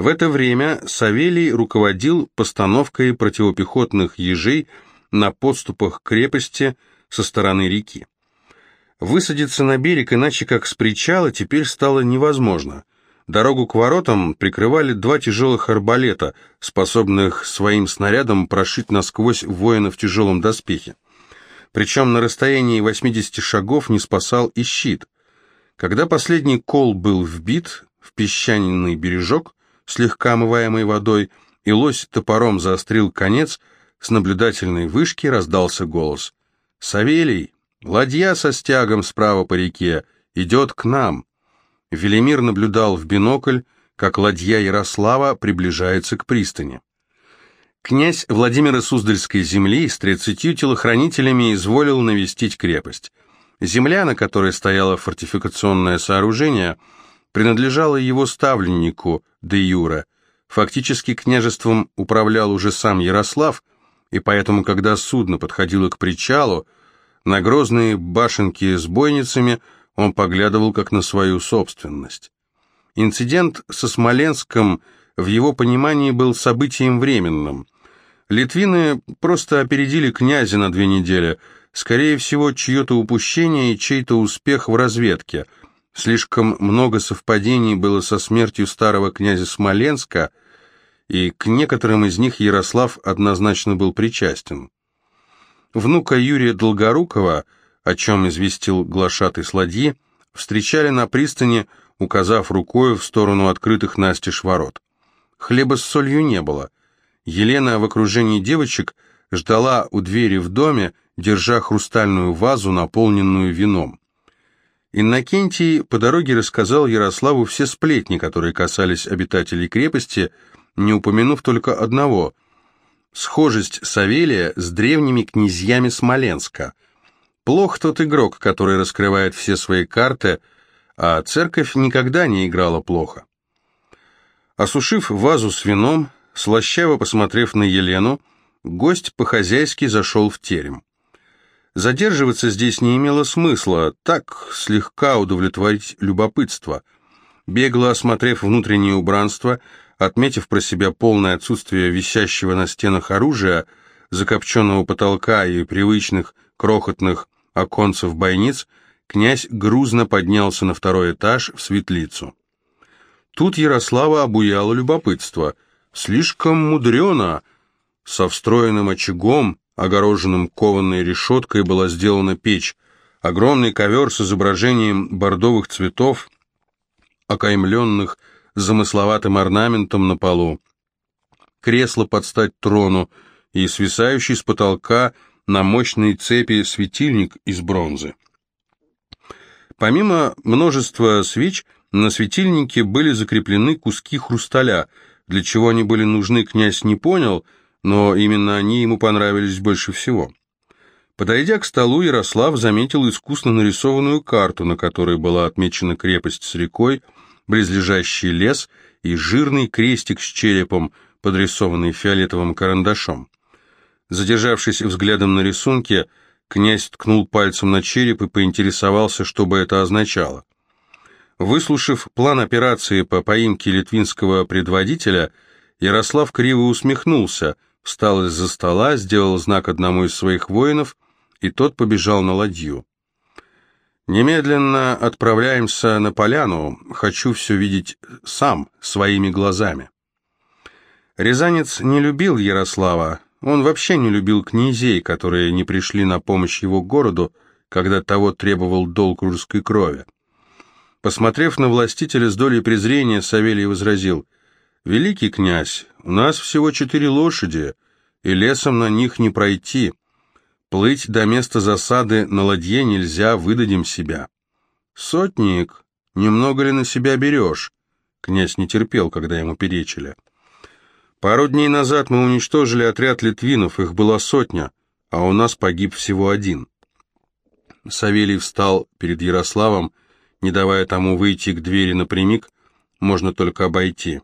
В это время Савелий руководил постановкой противопехотных ежей на подступах к крепости со стороны реки. Высадиться на берег иначе как с причала теперь стало невозможно. Дорогу к воротам прикрывали два тяжелых арбалета, способных своим снарядом прошить насквозь воина в тяжелом доспехе. Причем на расстоянии 80 шагов не спасал и щит. Когда последний кол был вбит в песчаный бережок, слегка омываемый водой, и лось топором заострил конец, с наблюдательной вышки раздался голос. «Савелий, ладья со стягом справа по реке, идет к нам!» Велимир наблюдал в бинокль, как ладья Ярослава приближается к пристани. Князь Владимира Суздальской земли с тридцатью телохранителями изволил навестить крепость. Земля, на которой стояло фортификационное сооружение, принадлежала его ставленнику де Юра. Фактически княжеством управлял уже сам Ярослав, и поэтому, когда судно подходило к причалу, на грозные башенки с бойницами – он поглядывал как на свою собственность. Инцидент со Смоленском в его понимании был событием временным. Литвины просто опередили князя на две недели, скорее всего, чье-то упущение и чей-то успех в разведке. Слишком много совпадений было со смертью старого князя Смоленска, и к некоторым из них Ярослав однозначно был причастен. Внука Юрия Долгорукова – о чем известил глашатый сладьи, встречали на пристани, указав рукой в сторону открытых настежь ворот. Хлеба с солью не было. Елена в окружении девочек ждала у двери в доме, держа хрустальную вазу, наполненную вином. Иннокентий по дороге рассказал Ярославу все сплетни, которые касались обитателей крепости, не упомянув только одного – схожесть Савелия с древними князьями Смоленска – Плох тот игрок, который раскрывает все свои карты, а церковь никогда не играла плохо. Осушив вазу с вином, слащаво посмотрев на Елену, гость по-хозяйски зашел в терем. Задерживаться здесь не имело смысла, так слегка удовлетворить любопытство. Бегло осмотрев внутреннее убранство, отметив про себя полное отсутствие висящего на стенах оружия, закопченного потолка и привычных крохотных оконцев бойниц, князь грузно поднялся на второй этаж в светлицу. Тут Ярослава обуяло любопытство. Слишком мудрено. Со встроенным очагом, огороженным кованой решеткой, была сделана печь. Огромный ковер с изображением бордовых цветов, окаймленных замысловатым орнаментом на полу. Кресло под стать трону и свисающий с потолка на мощной цепи светильник из бронзы. Помимо множества свеч, на светильнике были закреплены куски хрусталя. Для чего они были нужны, князь не понял, но именно они ему понравились больше всего. Подойдя к столу, Ярослав заметил искусно нарисованную карту, на которой была отмечена крепость с рекой, близлежащий лес и жирный крестик с черепом, подрисованный фиолетовым карандашом. Задержавшись взглядом на рисунке, князь ткнул пальцем на череп и поинтересовался, что бы это означало. Выслушав план операции по поимке литвинского предводителя, Ярослав криво усмехнулся, встал из-за стола, сделал знак одному из своих воинов, и тот побежал на ладью. «Немедленно отправляемся на поляну, хочу все видеть сам, своими глазами». Рязанец не любил Ярослава, он вообще не любил князей, которые не пришли на помощь его городу, когда того требовал долг русской крови. Посмотрев на властителя с долей презрения, Савелий возразил, «Великий князь, у нас всего четыре лошади, и лесом на них не пройти. Плыть до места засады на ладье нельзя, выдадим себя». «Сотник, немного ли на себя берешь?» Князь не терпел, когда ему перечили. Пару дней назад мы уничтожили отряд литвинов, их была сотня, а у нас погиб всего один. Савелий встал перед Ярославом, не давая тому выйти к двери напрямик, можно только обойти.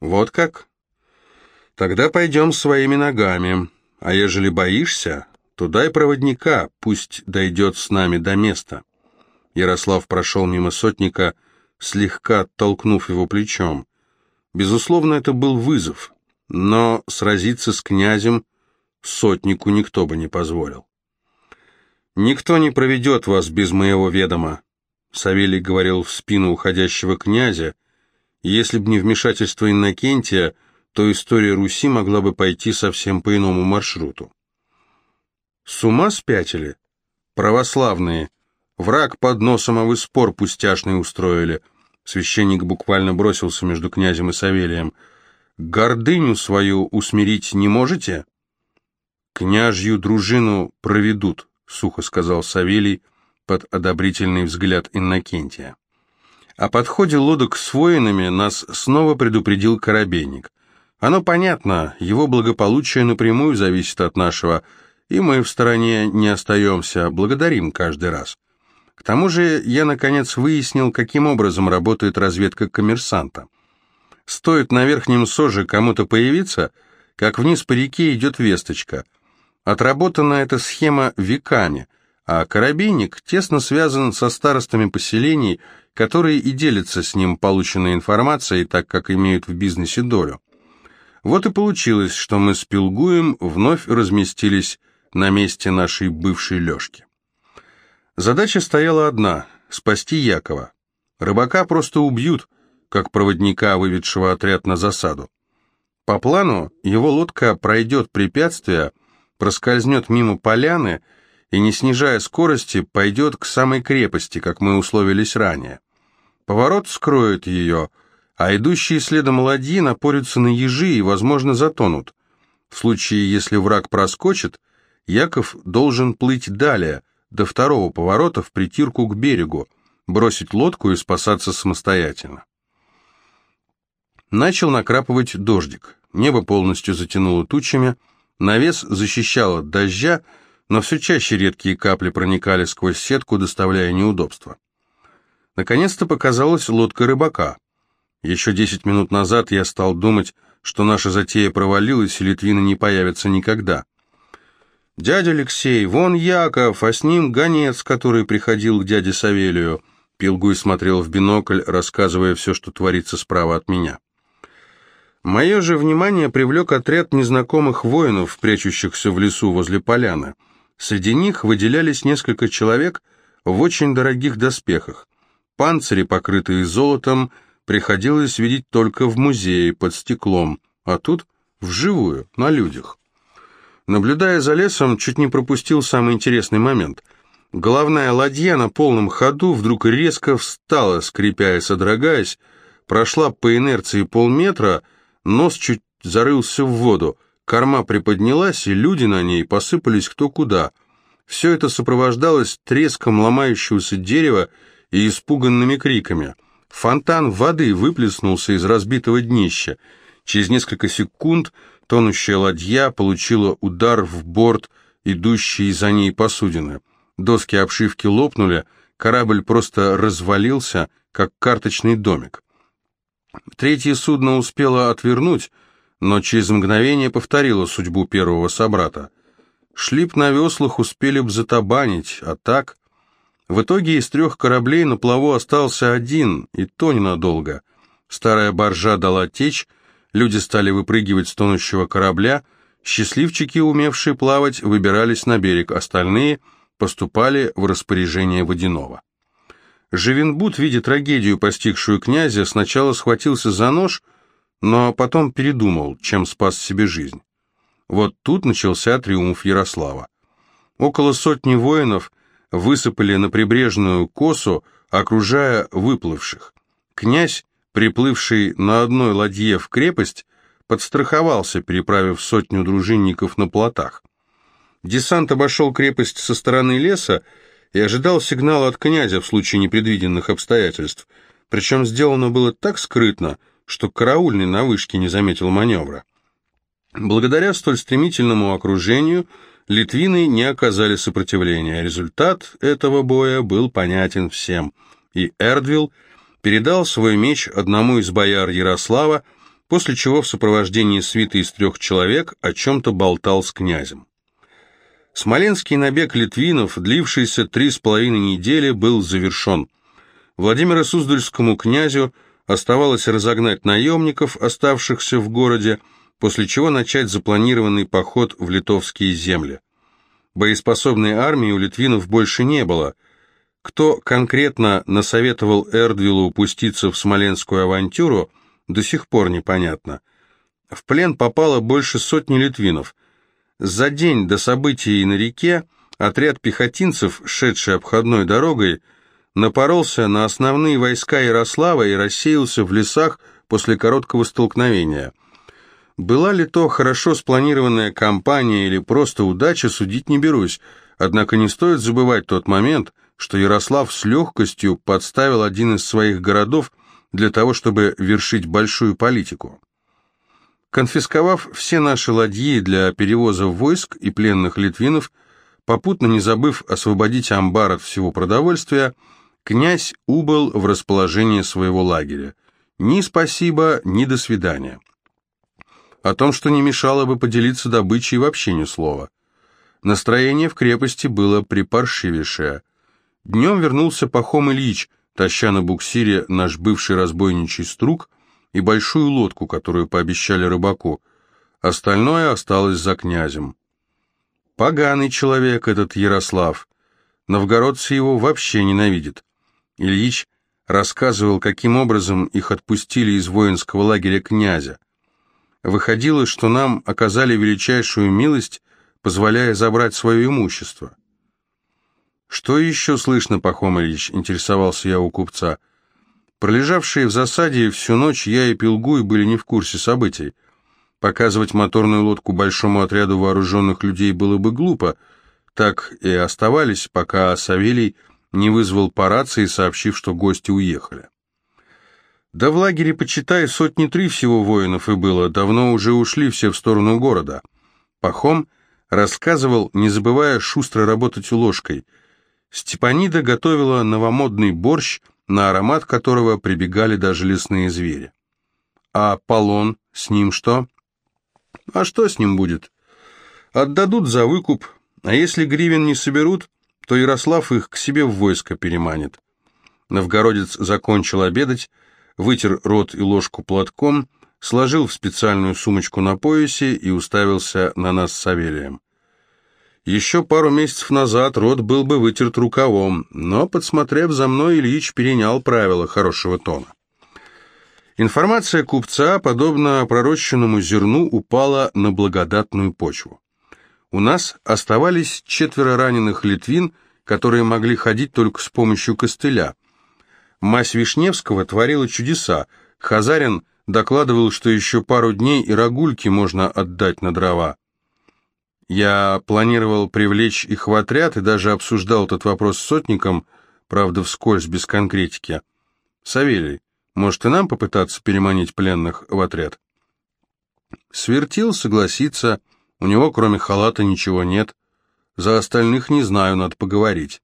Вот как? Тогда пойдем своими ногами, а ежели боишься, то дай проводника, пусть дойдет с нами до места. Ярослав прошел мимо сотника, слегка толкнув его плечом. Безусловно, это был вызов, но сразиться с князем сотнику никто бы не позволил. «Никто не проведет вас без моего ведома», — Савелий говорил в спину уходящего князя. «Если б не вмешательство Иннокентия, то история Руси могла бы пойти совсем по иному маршруту». «С ума спятили? Православные. Враг под носом, а вы спор пустяшный устроили». Священник буквально бросился между князем и Савелием. «Гордыню свою усмирить не можете?» «Княжью дружину проведут», — сухо сказал Савелий под одобрительный взгляд Иннокентия. О подходе лодок с воинами нас снова предупредил Коробейник. Оно понятно, его благополучие напрямую зависит от нашего, и мы в стороне не остаемся, благодарим каждый раз. К тому же я, наконец, выяснил, каким образом работает разведка коммерсанта. Стоит на верхнем соже кому-то появиться, как вниз по реке идет весточка. Отработана эта схема веками, а Коробейник тесно связан со старостами поселений, которые и делятся с ним полученной информацией, так как имеют в бизнесе долю. Вот и получилось, что мы с Пилгуем вновь разместились на месте нашей бывшей Лешки. Задача стояла одна — спасти Якова. Рыбака просто убьют, как проводника, выведшего отряд на засаду. По плану его лодка пройдет препятствия, проскользнет мимо поляны и, не снижая скорости, пойдет к самой крепости, как мы условились ранее. Поворот скроет ее, а идущие следом ладьи напорются на ежи и, возможно, затонут. В случае, если враг проскочит, Яков должен плыть далее, до второго поворота в притирку к берегу, бросить лодку и спасаться самостоятельно. Начал накрапывать дождик. Небо полностью затянуло тучами, навес защищал от дождя, но все чаще редкие капли проникали сквозь сетку, доставляя неудобства. Наконец-то показалась лодка рыбака. Еще десять минут назад я стал думать, что наша затея провалилась и Литвины не появятся никогда. «Дядя Алексей, вон Яков, а с ним гонец, который приходил к дяде Савелию». Пилгуй смотрел в бинокль, рассказывая все, что творится справа от меня. Мое же внимание привлек отряд незнакомых воинов, прячущихся в лесу возле поляны. Среди них выделялись несколько человек в очень дорогих доспехах. Панцири, покрытые золотом, приходилось видеть только в музее под стеклом, а тут вживую, на людях. Наблюдая за лесом, чуть не пропустил самый интересный момент. Головная ладья на полном ходу вдруг резко встала, скрипя и содрогаясь, прошла по инерции полметра, нос чуть зарылся в воду, корма приподнялась, и люди на ней посыпались кто куда. Все это сопровождалось треском ломающегося дерева и испуганными криками. Фонтан воды выплеснулся из разбитого днища. Через несколько секунд Тонущая ладья получила удар в борт, идущей за ней посудины. Доски обшивки лопнули, корабль просто развалился, как карточный домик. Третье судно успело отвернуть, но через мгновение повторило судьбу первого собрата. Шли б на веслах, успели б затабанить, а так... В итоге из трех кораблей на плаву остался один, и то ненадолго. Старая баржа дала течь, Люди стали выпрыгивать с тонущего корабля, счастливчики, умевшие плавать, выбирались на берег, остальные поступали в распоряжение водяного. Живенбут, видя трагедию, постигшую князя, сначала схватился за нож, но потом передумал, чем спас себе жизнь. Вот тут начался триумф Ярослава. Около сотни воинов высыпали на прибрежную косу, окружая выплывших. Князь приплывший на одной ладье в крепость, подстраховался, переправив сотню дружинников на плотах. Десант обошел крепость со стороны леса и ожидал сигнала от князя в случае непредвиденных обстоятельств, причем сделано было так скрытно, что караульный на вышке не заметил маневра. Благодаря столь стремительному окружению литвины не оказали сопротивления. Результат этого боя был понятен всем, и Эрдвилл передал свой меч одному из бояр Ярослава, после чего в сопровождении свиты из трех человек о чем-то болтал с князем. Смоленский набег литвинов, длившийся три с половиной недели, был завершен. Владимиру Суздальскому князю Оставалось разогнать наемников, оставшихся в городе, после чего начать запланированный поход в литовские земли. Боеспособной армии у литвинов больше не было. Кто конкретно насоветовал Эрдвиллу упуститься в смоленскую авантюру, до сих пор непонятно. В плен попало больше сотни литвинов. За день до событий на реке отряд пехотинцев, шедший обходной дорогой, напоролся на основные войска Ярослава и рассеялся в лесах после короткого столкновения. Была ли то хорошо спланированная кампания или просто удача, судить не берусь, однако не стоит забывать тот момент, что Ярослав с легкостью подставил один из своих городов для того, чтобы вершить большую политику. Конфисковав все наши ладьи для перевоза войск и пленных литвинов, попутно не забыв освободить амбар от всего продовольствия, князь убыл в расположение своего лагеря. Ни спасибо, ни до свидания. О том, что не мешало бы поделиться добычей, вообще ни слова. Настроение в крепости было припаршивейшее. Днем вернулся Пахом Ильич, таща на буксире наш бывший разбойничий струк и большую лодку, которую пообещали рыбаку. Остальное осталось за князем. Поганый человек этот Ярослав. Новгородцы его вообще ненавидят. Ильич рассказывал, каким образом их отпустили из воинского лагеря князя. Выходило, что нам оказали величайшую милость, позволяя забрать свое имущество. «Что еще слышно, Пахом Ильич?» — интересовался я у купца. Пролежавшие в засаде всю ночь я и Пилгуй были не в курсе событий. Показывать моторную лодку большому отряду вооруженных людей было бы глупо. Так и оставались, пока Савелий не вызвал по рации, сообщив, что гости уехали. Да в лагере, почитай, сотни три всего воинов и было, давно уже ушли все в сторону города. Пахом рассказывал, не забывая шустро работать ложкой. Степанида готовила новомодный борщ, на аромат которого прибегали даже лесные звери. А Полон, с ним что? А что с ним будет? Отдадут за выкуп, а если гривен не соберут, то Ярослав их к себе в войско переманит. Новгородец закончил обедать, вытер рот и ложку платком, сложил в специальную сумочку на поясе и уставился на нас с Савелием. Еще пару месяцев назад рот был бы вытерт рукавом, но, подсмотрев за мной, Ильич перенял правила хорошего тона. Информация купца, подобно пророщенному зерну, упала на благодатную почву. У нас оставались четверо раненых литвин, которые могли ходить только с помощью костыля. Мась Вишневского творила чудеса. Хазарин докладывал, что еще пару дней и рогульки можно отдать на дрова. Я планировал привлечь их в отряд и даже обсуждал этот вопрос с сотником, правда, вскользь, без конкретики. «Савелий, может и нам попытаться переманить пленных в отряд?» Свертил, согласится, у него кроме халата ничего нет. За остальных не знаю, надо поговорить.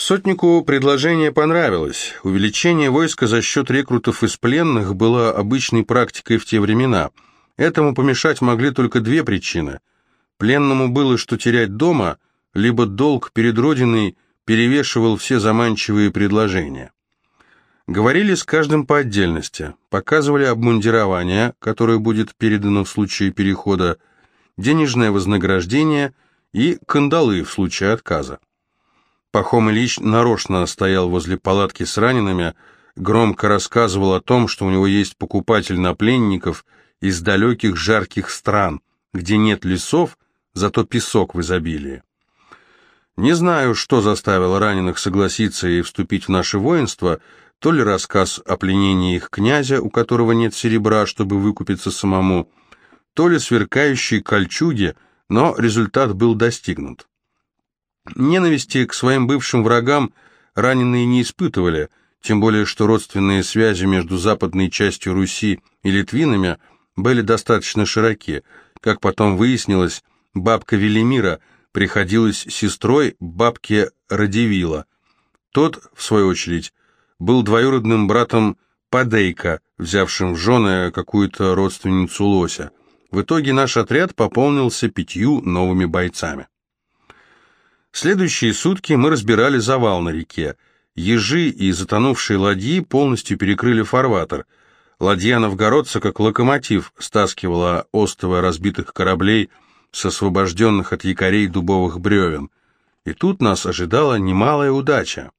Сотнику предложение понравилось. Увеличение войска за счет рекрутов из пленных было обычной практикой в те времена. Этому помешать могли только две причины. Пленному было что терять дома, либо долг перед Родиной перевешивал все заманчивые предложения. Говорили с каждым по отдельности, показывали обмундирование, которое будет передано в случае перехода, денежное вознаграждение и кандалы в случае отказа. Пахом Ильич нарочно стоял возле палатки с ранеными, громко рассказывал о том, что у него есть покупатель на пленников из далеких жарких стран, где нет лесов, зато песок в изобилии. Не знаю, что заставило раненых согласиться и вступить в наше воинство, то ли рассказ о пленении их князя, у которого нет серебра, чтобы выкупиться самому, то ли сверкающие кольчуги, но результат был достигнут. Ненависти к своим бывшим врагам раненые не испытывали, тем более что родственные связи между западной частью Руси и литвинами были достаточно широки. Как потом выяснилось, бабка Велимира приходилась сестрой бабки Радивила. Тот, в свою очередь, был двоюродным братом Падейка, взявшим в жены какую-то родственницу Лося. В итоге наш отряд пополнился пятью новыми бойцами. Следующие сутки мы разбирали завал на реке. ежи и затонувшие ладьи полностью перекрыли фарватер. Ладья новгородца, как локомотив, стаскивала остовы разбитых кораблей с освобожденных от якорей дубовых бревен. И тут нас ожидала немалая удача.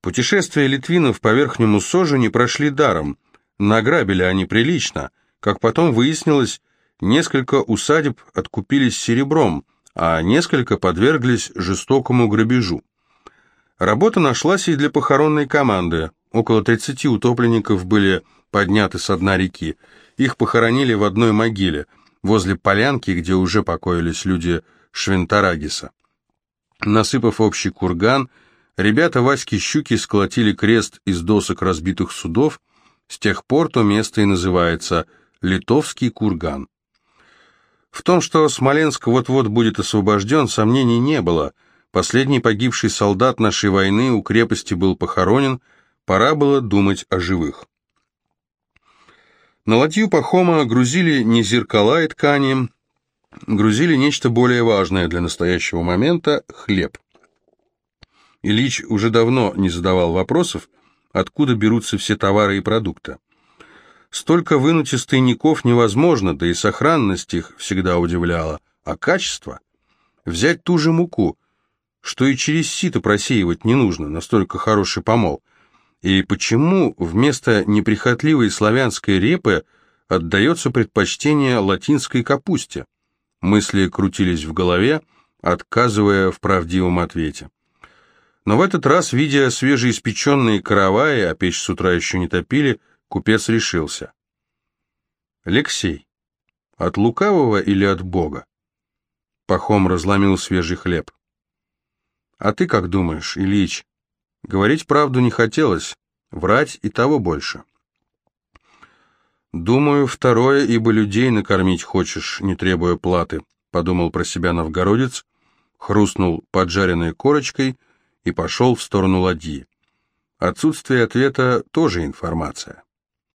Путешествия литвинов по Верхнему Сожу не прошли даром. Награбили они прилично. Как потом выяснилось, несколько усадеб откупились серебром, а несколько подверглись жестокому грабежу. Работа нашлась и для похоронной команды. Около 30 утопленников были подняты с дна реки. Их похоронили в одной могиле, возле полянки, где уже покоились люди Швентарагиса. Насыпав общий курган, ребята Васьки Щуки сколотили крест из досок разбитых судов, с тех пор то место и называется Литовский курган. В том, что Смоленск вот-вот будет освобожден, сомнений не было. Последний погибший солдат нашей войны у крепости был похоронен, пора было думать о живых. На ладью Пахома грузили не зеркала и ткани, грузили нечто более важное для настоящего момента – хлеб. Ильич уже давно не задавал вопросов, откуда берутся все товары и продукты. Столько вынуть из тайников невозможно, да и сохранность их всегда удивляла. А качество? Взять ту же муку, что и через сито просеивать не нужно, настолько хороший помол. И почему вместо неприхотливой славянской репы отдается предпочтение латинской капусте? Мысли крутились в голове, отказывая в правдивом ответе. Но в этот раз, видя свежеиспеченные караваи, а печь с утра еще не топили, Купец решился. «Алексей, от лукавого или от Бога?» Пахом разломил свежий хлеб. «А ты как думаешь, Ильич?» Говорить правду не хотелось, врать и того больше. «Думаю, второе, ибо людей накормить хочешь, не требуя платы», подумал про себя новгородец, хрустнул поджаренной корочкой и пошел в сторону ладьи. Отсутствие ответа тоже информация.